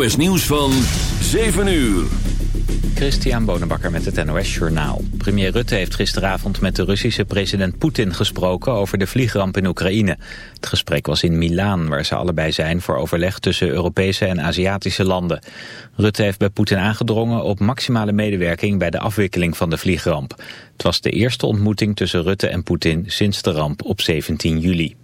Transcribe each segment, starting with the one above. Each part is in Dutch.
NOS Nieuws van 7 uur. Christian Bonenbakker met het NOS Journaal. Premier Rutte heeft gisteravond met de Russische president Poetin gesproken over de vliegramp in Oekraïne. Het gesprek was in Milaan, waar ze allebei zijn voor overleg tussen Europese en Aziatische landen. Rutte heeft bij Poetin aangedrongen op maximale medewerking bij de afwikkeling van de vliegramp. Het was de eerste ontmoeting tussen Rutte en Poetin sinds de ramp op 17 juli.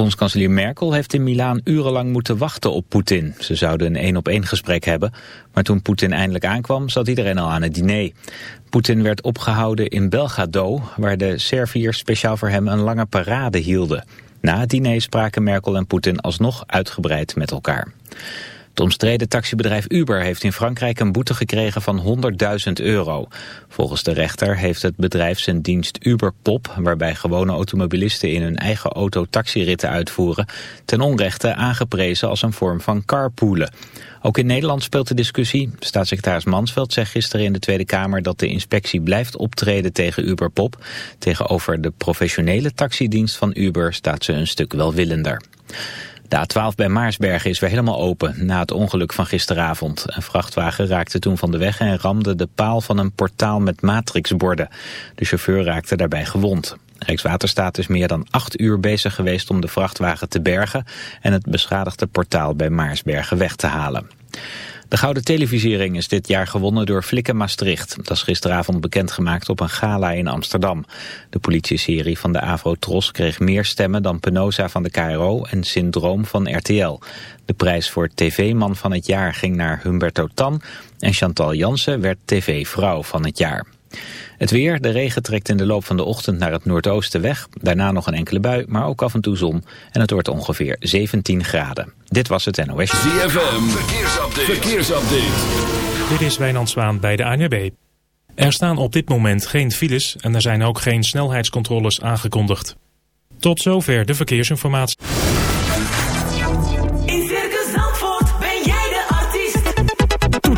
Bondskanselier Merkel heeft in Milaan urenlang moeten wachten op Poetin. Ze zouden een één-op-één gesprek hebben, maar toen Poetin eindelijk aankwam zat iedereen al aan het diner. Poetin werd opgehouden in Belgrado, waar de Serviërs speciaal voor hem een lange parade hielden. Na het diner spraken Merkel en Poetin alsnog uitgebreid met elkaar. Het omstreden taxibedrijf Uber heeft in Frankrijk een boete gekregen van 100.000 euro. Volgens de rechter heeft het bedrijf zijn dienst Uber Pop, waarbij gewone automobilisten in hun eigen auto taxiritten uitvoeren, ten onrechte aangeprezen als een vorm van carpoolen. Ook in Nederland speelt de discussie. Staatssecretaris Mansveld zegt gisteren in de Tweede Kamer dat de inspectie blijft optreden tegen Uber Pop. Tegenover de professionele taxidienst van Uber staat ze een stuk welwillender. De A12 bij Maarsbergen is weer helemaal open na het ongeluk van gisteravond. Een vrachtwagen raakte toen van de weg en ramde de paal van een portaal met matrixborden. De chauffeur raakte daarbij gewond. Rijkswaterstaat is meer dan acht uur bezig geweest om de vrachtwagen te bergen en het beschadigde portaal bij Maarsbergen weg te halen. De Gouden Televisiering is dit jaar gewonnen door Flikken Maastricht. Dat is gisteravond bekendgemaakt op een gala in Amsterdam. De politieserie van de Avro Tros kreeg meer stemmen dan Penosa van de KRO en Syndroom van RTL. De prijs voor TV-man van het jaar ging naar Humberto Tan en Chantal Jansen werd TV-vrouw van het jaar. Het weer, de regen trekt in de loop van de ochtend naar het noordoosten weg. Daarna nog een enkele bui, maar ook af en toe zon. En het wordt ongeveer 17 graden. Dit was het NOS. ZFM, verkeersupdate. verkeersupdate. Dit is Wijnand Zwaan bij de ANWB. Er staan op dit moment geen files en er zijn ook geen snelheidscontroles aangekondigd. Tot zover de verkeersinformatie.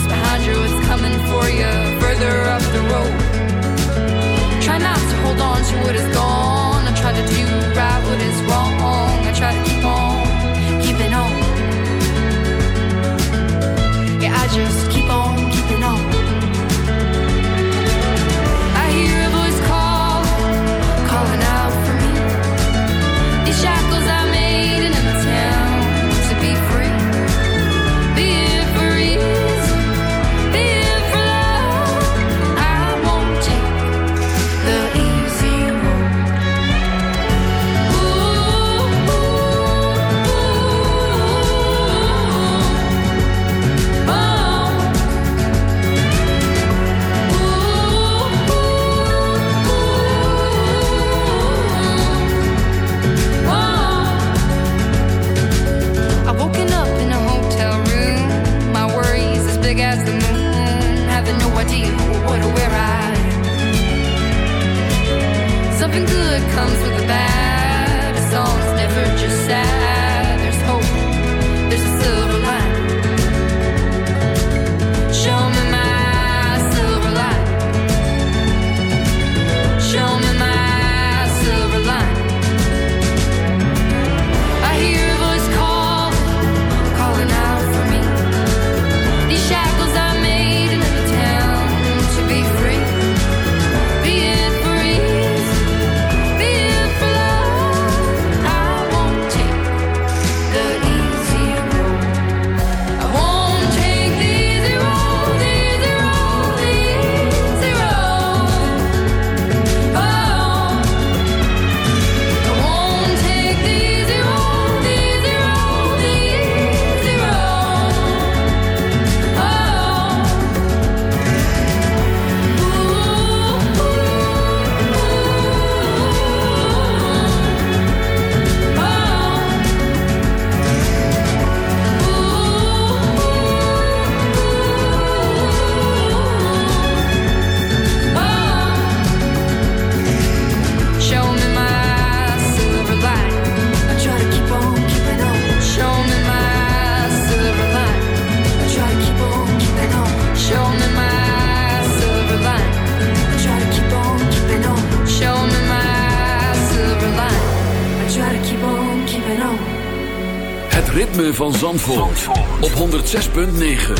what's behind you, it's coming for you further up the road. Try not to hold on to what is gone. 106.9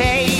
take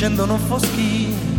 scendo non foschi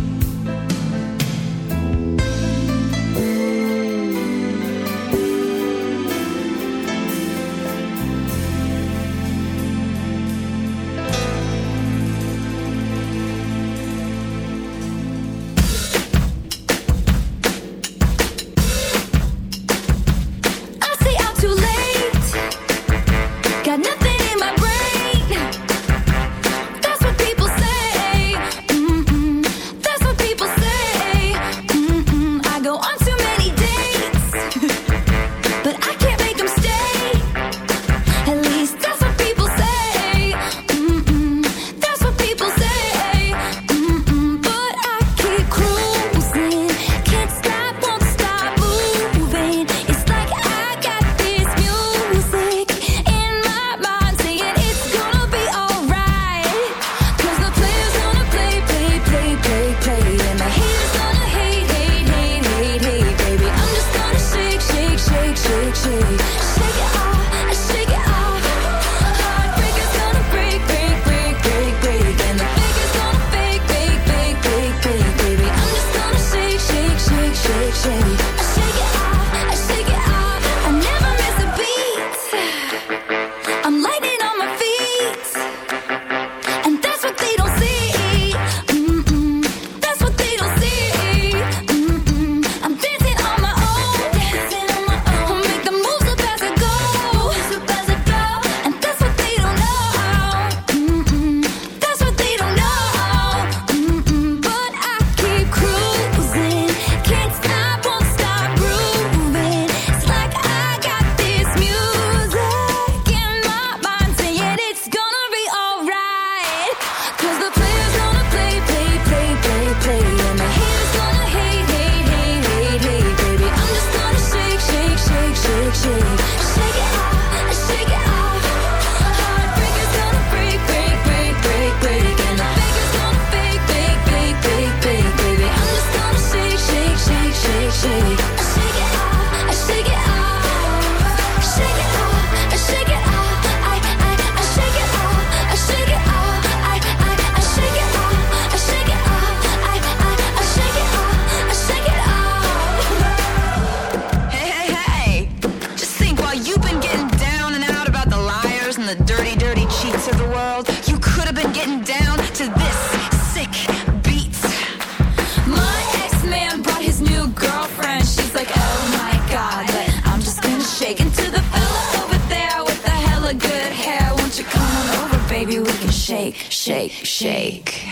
Like, oh my god, but I'm just gonna shake into the fella over there with the hella good hair. Won't you come on over, baby? We can shake, shake, shake.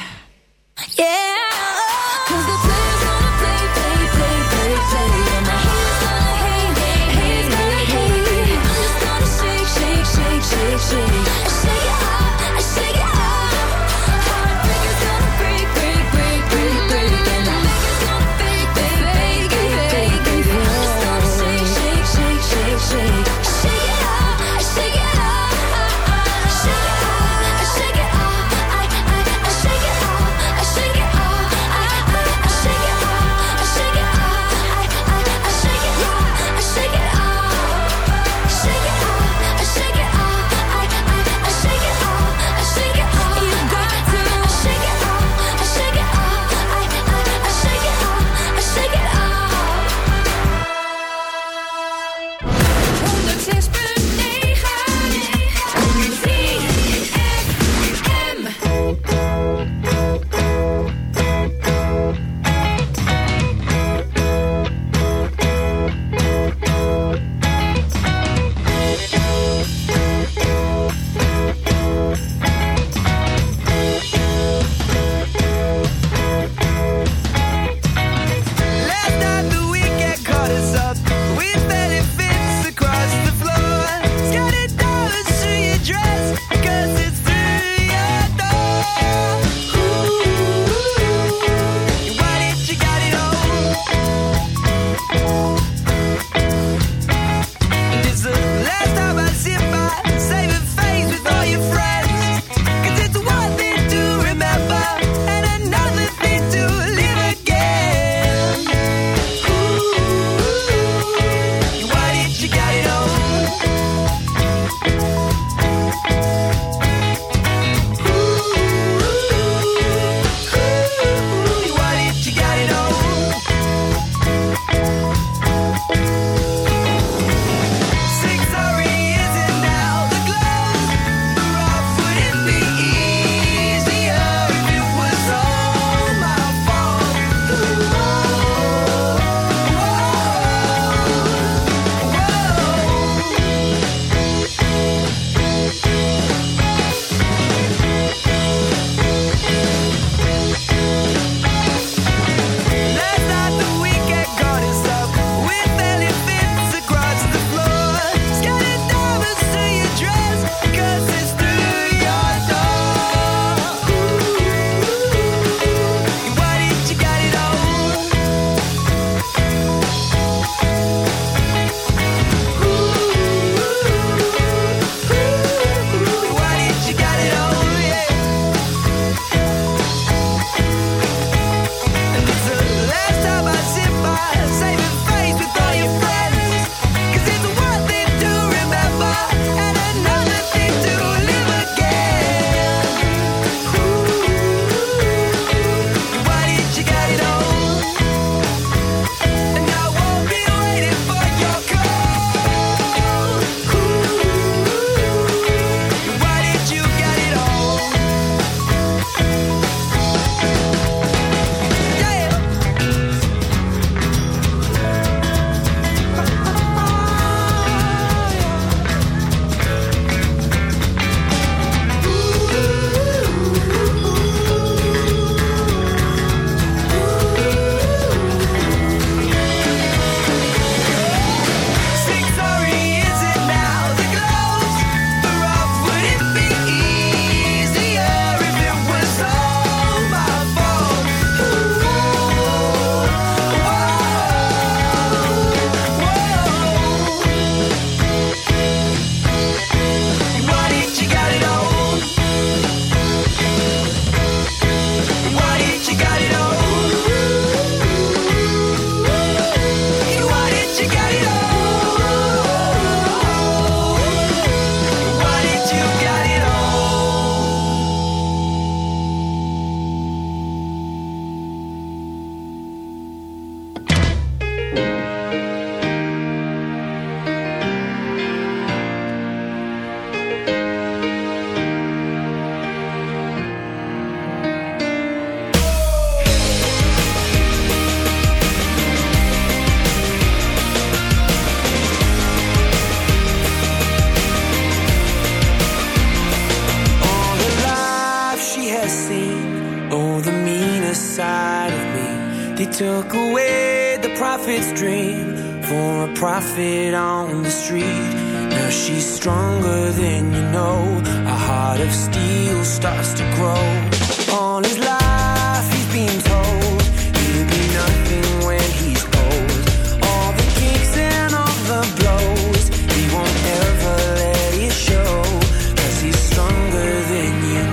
Yeah. Cause the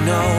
know.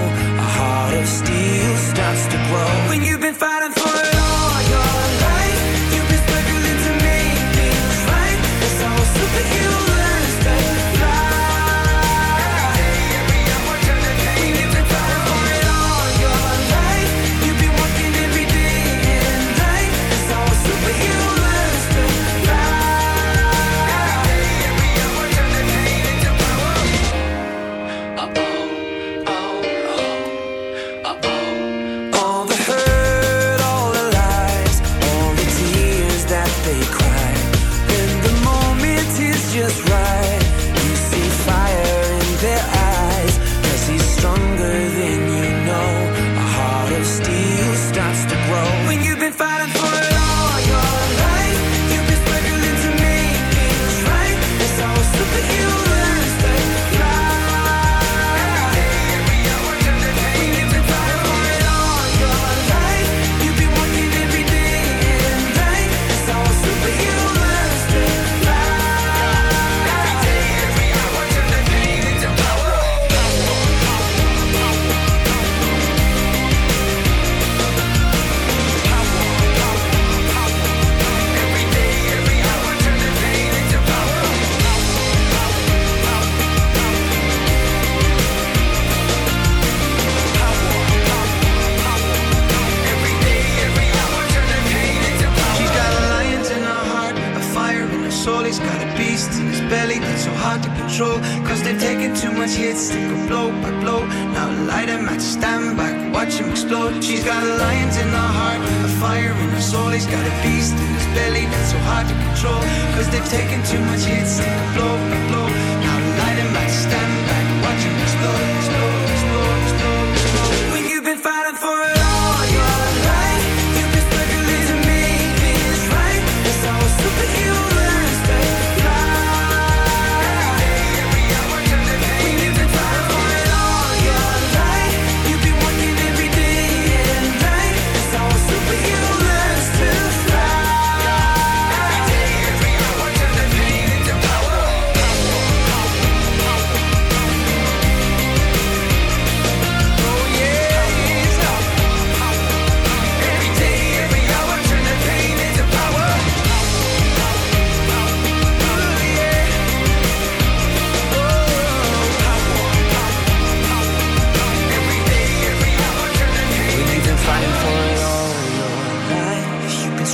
hard to control Cause they've taken too much hits. To blow, blow.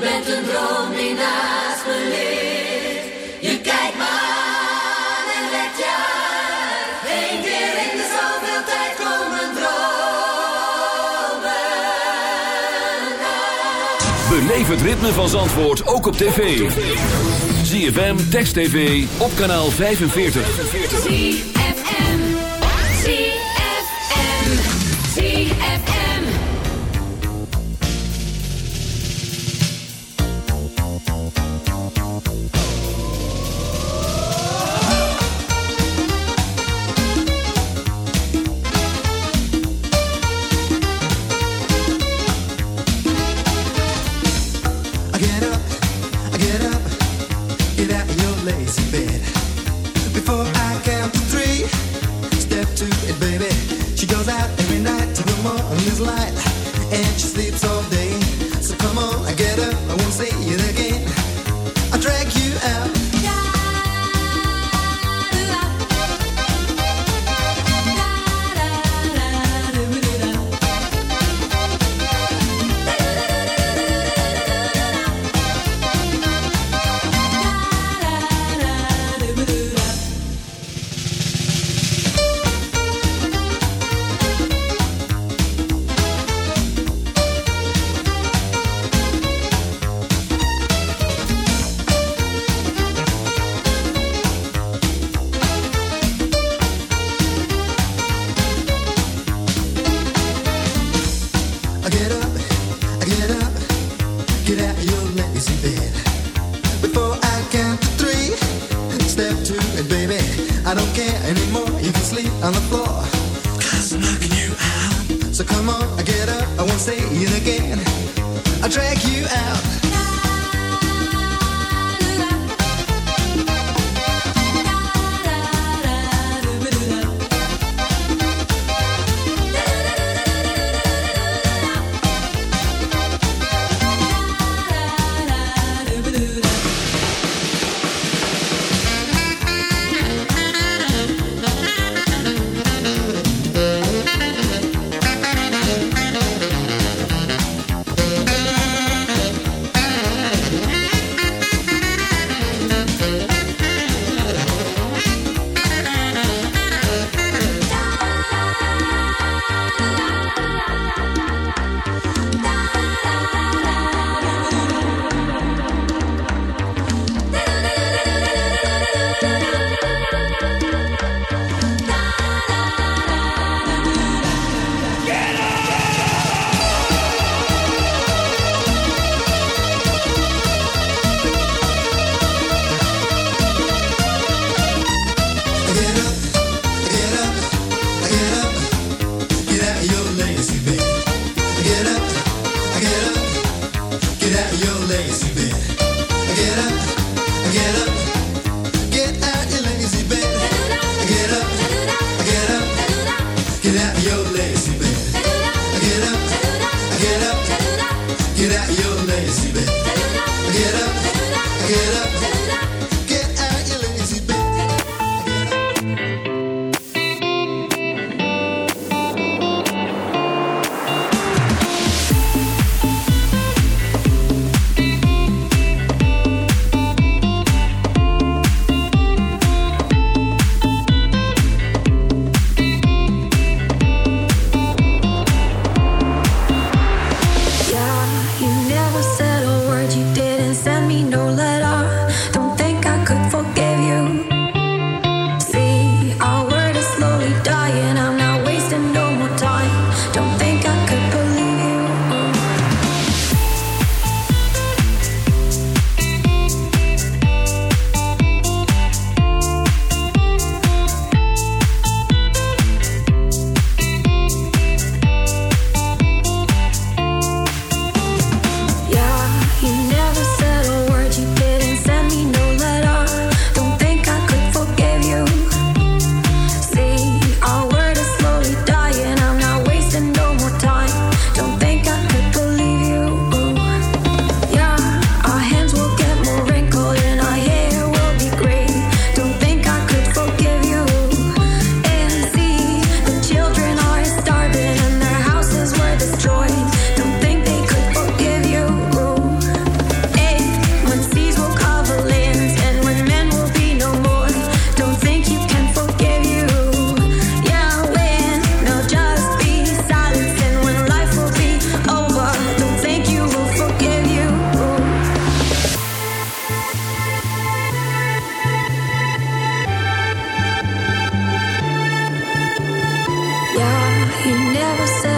bent een droom die naast me ligt. Je kijkt me en let je uit. Eén keer in de zoveel tijd komen dromen uit. Beleef het ritme van Zandvoort ook op tv. ZFM, Text TV, op kanaal 45. was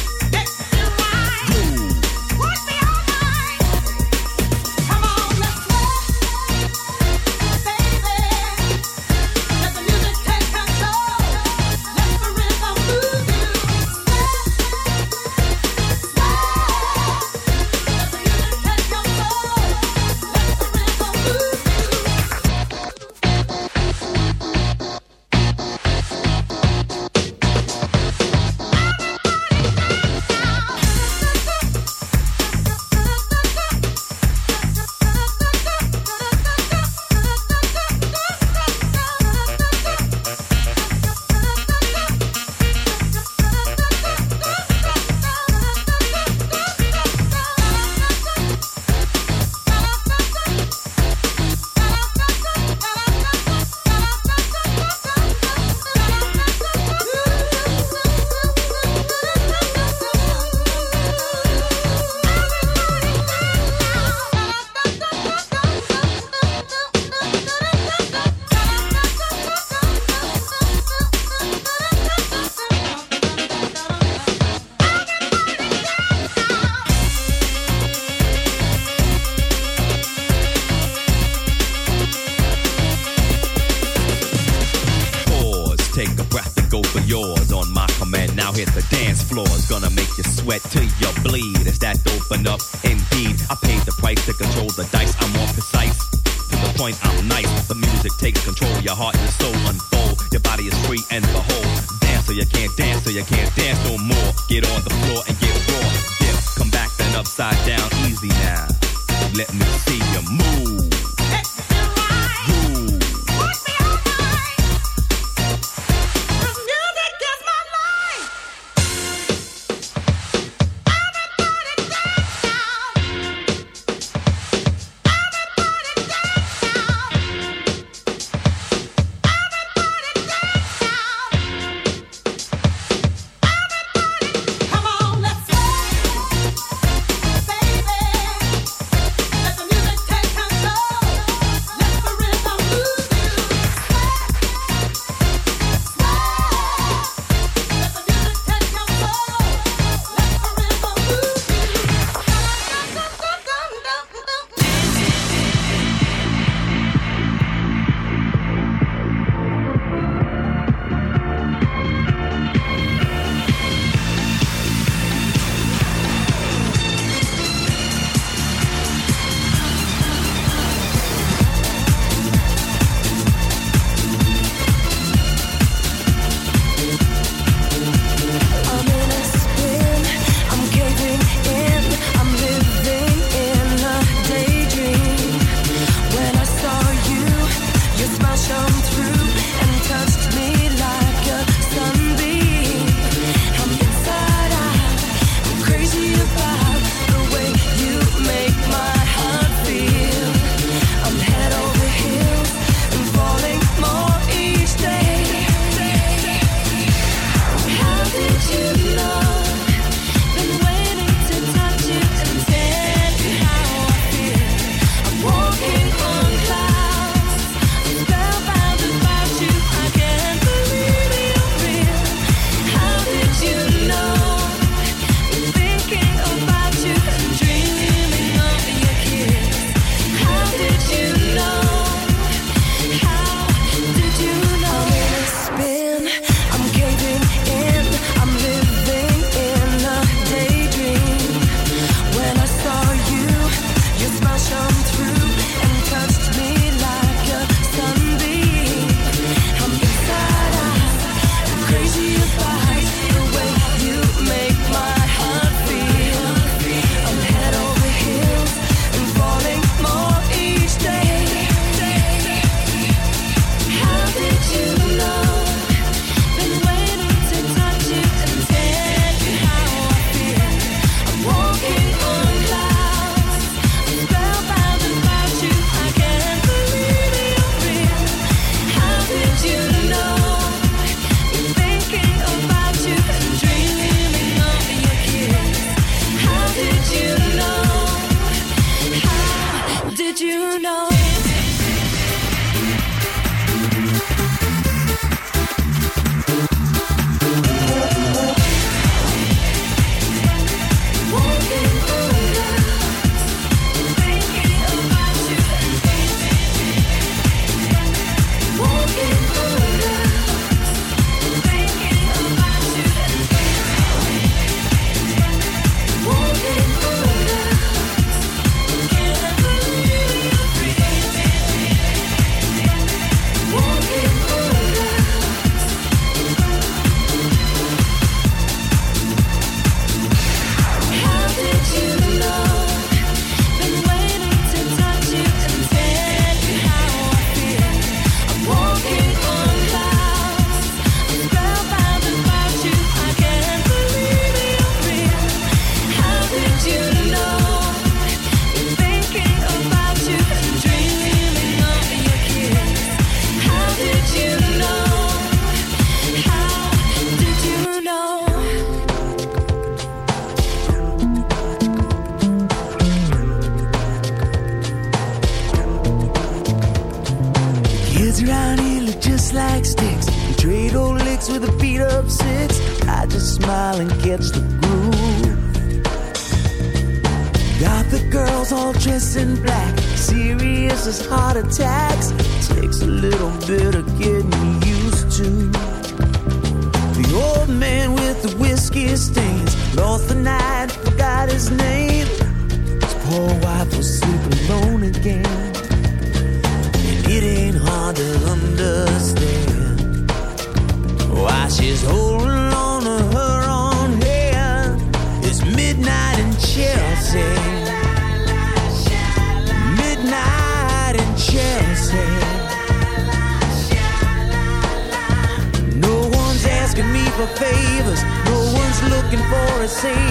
see.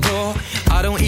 door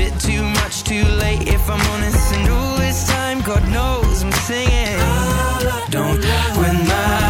bit too much, too late, if I'm honest. And all this time, God knows I'm singing. Don't win my